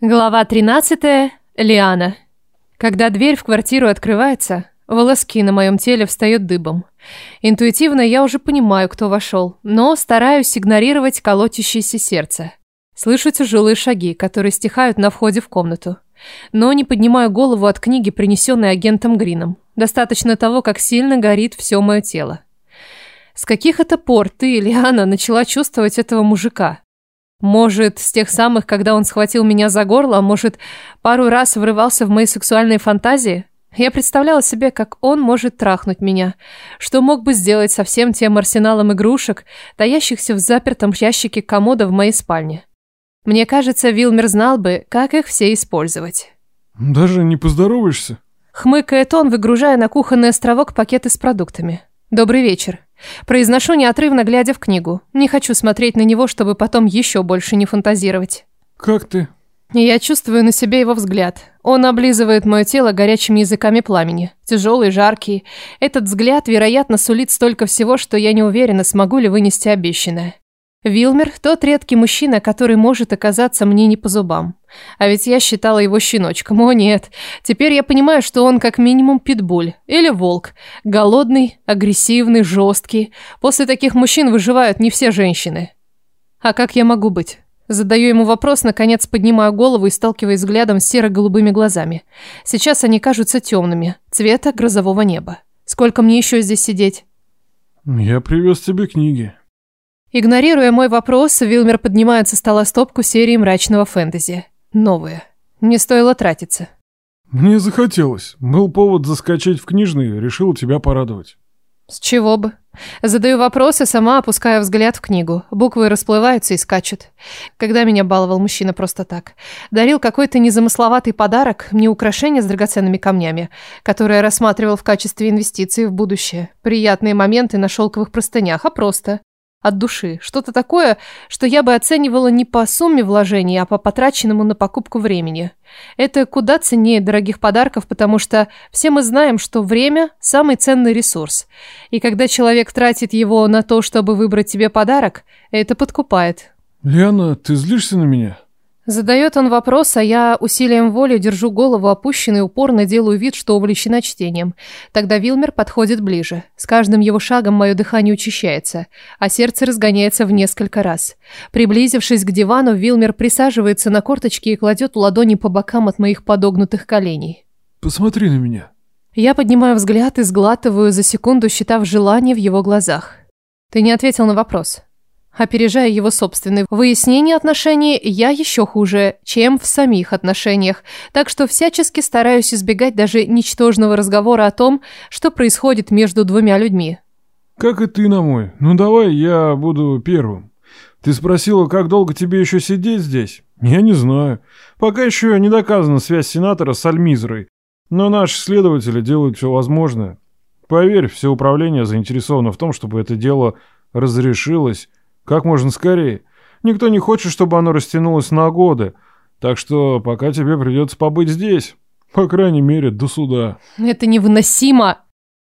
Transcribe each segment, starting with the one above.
Глава 13. Лиана. Когда дверь в квартиру открывается, волоски на моем теле встают дыбом. Интуитивно я уже понимаю, кто вошел, но стараюсь игнорировать колотящееся сердце. Слышу тяжелые шаги, которые стихают на входе в комнату. Но не поднимаю голову от книги, принесенной агентом Грином. Достаточно того, как сильно горит все мое тело. С каких это пор ты, Лиана, начала чувствовать этого мужика? Может, с тех самых, когда он схватил меня за горло, а может, пару раз врывался в мои сексуальные фантазии? Я представляла себе, как он может трахнуть меня, что мог бы сделать со всем тем арсеналом игрушек, таящихся в запертом ящике комода в моей спальне. Мне кажется, Вилмер знал бы, как их все использовать. Даже не поздороваешься? Хмыкает он, выгружая на кухонный островок пакеты с продуктами. Добрый вечер. Произношу неотрывно, глядя в книгу. Не хочу смотреть на него, чтобы потом еще больше не фантазировать. Как ты? Я чувствую на себе его взгляд. Он облизывает мое тело горячими языками пламени. Тяжелый, жаркий. Этот взгляд, вероятно, сулит столько всего, что я не уверена, смогу ли вынести обещанное. Вилмер – тот редкий мужчина, который может оказаться мне не по зубам. А ведь я считала его щеночком. О нет, теперь я понимаю, что он как минимум питбуль или волк. Голодный, агрессивный, жесткий. После таких мужчин выживают не все женщины. А как я могу быть? Задаю ему вопрос, наконец поднимаю голову и сталкиваюсь взглядом с серо-голубыми глазами. Сейчас они кажутся темными, цвета грозового неба. Сколько мне еще здесь сидеть? Я привез тебе книги. Игнорируя мой вопрос, Вилмер поднимает со стола стопку серии мрачного фэнтези. Новые. Не стоило тратиться. Мне захотелось. Был повод заскочить в книжный, решил тебя порадовать. С чего бы? Задаю вопросы, сама опускаю взгляд в книгу. Буквы расплываются и скачут. Когда меня баловал мужчина просто так? Дарил какой-то незамысловатый подарок, не украшение с драгоценными камнями, которое рассматривал в качестве инвестиции в будущее. Приятные моменты на шелковых простынях, а просто от души. Что-то такое, что я бы оценивала не по сумме вложений, а по потраченному на покупку времени. Это куда ценнее дорогих подарков, потому что все мы знаем, что время – самый ценный ресурс. И когда человек тратит его на то, чтобы выбрать тебе подарок, это подкупает. Лиана, ты злишься на меня? Задает он вопрос, а я усилием воли держу голову опущенной, упорно делаю вид, что увлечена чтением. Тогда Вилмер подходит ближе. С каждым его шагом мое дыхание учащается, а сердце разгоняется в несколько раз. Приблизившись к дивану, Вилмер присаживается на корточки и кладет ладони по бокам от моих подогнутых коленей. Посмотри на меня. Я поднимаю взгляд и сглатываю за секунду, считав желание в его глазах. Ты не ответил на вопрос. Опережая его собственные выяснения отношений, я еще хуже, чем в самих отношениях, так что всячески стараюсь избегать даже ничтожного разговора о том, что происходит между двумя людьми. Как и ты на мой. Ну давай я буду первым. Ты спросила, как долго тебе еще сидеть здесь? Я не знаю. Пока еще не доказана связь сенатора с Альмизрой, но наши следователи делают все возможное. Поверь, все управление заинтересовано в том, чтобы это дело разрешилось как можно скорее. Никто не хочет, чтобы оно растянулось на годы. Так что пока тебе придется побыть здесь. По крайней мере, до суда. Это невыносимо.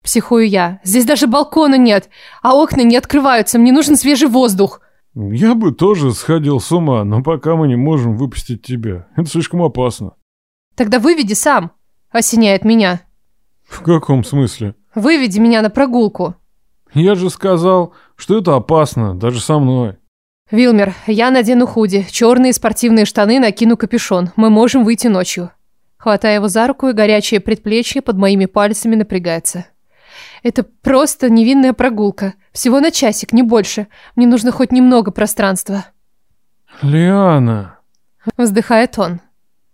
Психую я. Здесь даже балкона нет, а окна не открываются. Мне нужен свежий воздух. Я бы тоже сходил с ума, но пока мы не можем выпустить тебя. Это слишком опасно. Тогда выведи сам. Осеняет меня. В каком смысле? Выведи меня на прогулку. Я же сказал, что это опасно, даже со мной. Вилмер, я надену худи, черные спортивные штаны, накину капюшон. Мы можем выйти ночью. Хватая его за руку, и горячее предплечье под моими пальцами напрягается. Это просто невинная прогулка. Всего на часик, не больше. Мне нужно хоть немного пространства. Лиана. Вздыхает он.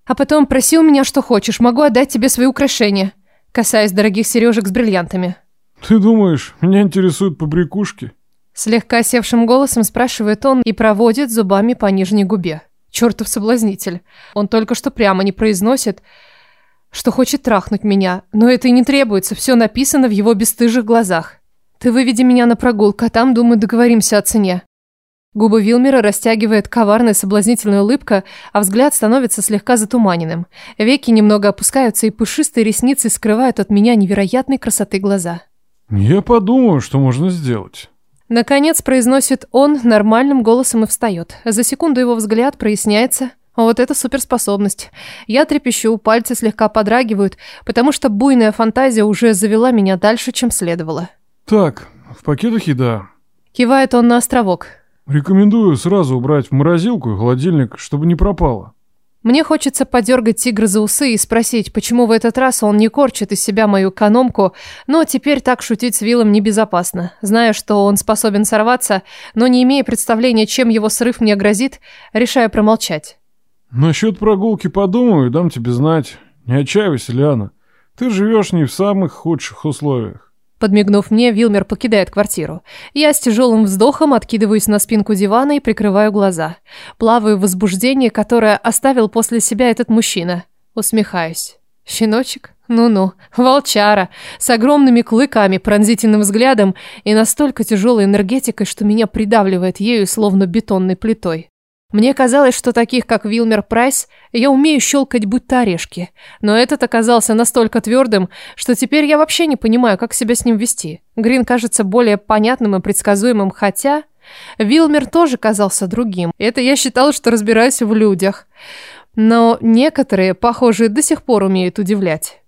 А потом проси у меня, что хочешь. Могу отдать тебе свои украшения. Касаясь дорогих сережек с бриллиантами. Ты думаешь, меня интересуют побрякушки? Слегка севшим голосом спрашивает он и проводит зубами по нижней губе. Чертов соблазнитель. Он только что прямо не произносит, что хочет трахнуть меня, но это и не требуется, все написано в его бесстыжих глазах. Ты выведи меня на прогулку, а там, думаю, договоримся о цене. Губы Вилмера растягивает коварная соблазнительная улыбка, а взгляд становится слегка затуманенным. Веки немного опускаются, и пушистые ресницы скрывают от меня невероятной красоты глаза. «Я подумаю, что можно сделать». Наконец произносит он нормальным голосом и встает. За секунду его взгляд проясняется, Вот это суперспособность. Я трепещу, пальцы слегка подрагивают, потому что буйная фантазия уже завела меня дальше, чем следовало. Так, в пакетах еда. Кивает он на островок. Рекомендую сразу убрать в морозилку и холодильник, чтобы не пропало. Мне хочется подергать тигра за усы и спросить, почему в этот раз он не корчит из себя мою экономку, но теперь так шутить с Виллом небезопасно. Зная, что он способен сорваться, но не имея представления, чем его срыв мне грозит, решаю промолчать. Насчет прогулки подумаю и дам тебе знать. Не отчаивайся, Лиана. Ты живешь не в самых худших условиях. Подмигнув мне, Вилмер покидает квартиру. Я с тяжелым вздохом откидываюсь на спинку дивана и прикрываю глаза. Плаваю в возбуждении, которое оставил после себя этот мужчина. Усмехаюсь. Щеночек? Ну-ну, волчара, с огромными клыками, пронзительным взглядом и настолько тяжелой энергетикой, что меня придавливает ею, словно бетонной плитой. Мне казалось, что таких, как Вилмер Прайс, я умею щелкать будто орешки. Но этот оказался настолько твердым, что теперь я вообще не понимаю, как себя с ним вести. Грин кажется более понятным и предсказуемым, хотя... Вилмер тоже казался другим. Это я считала, что разбираюсь в людях. Но некоторые, похоже, до сих пор умеют удивлять.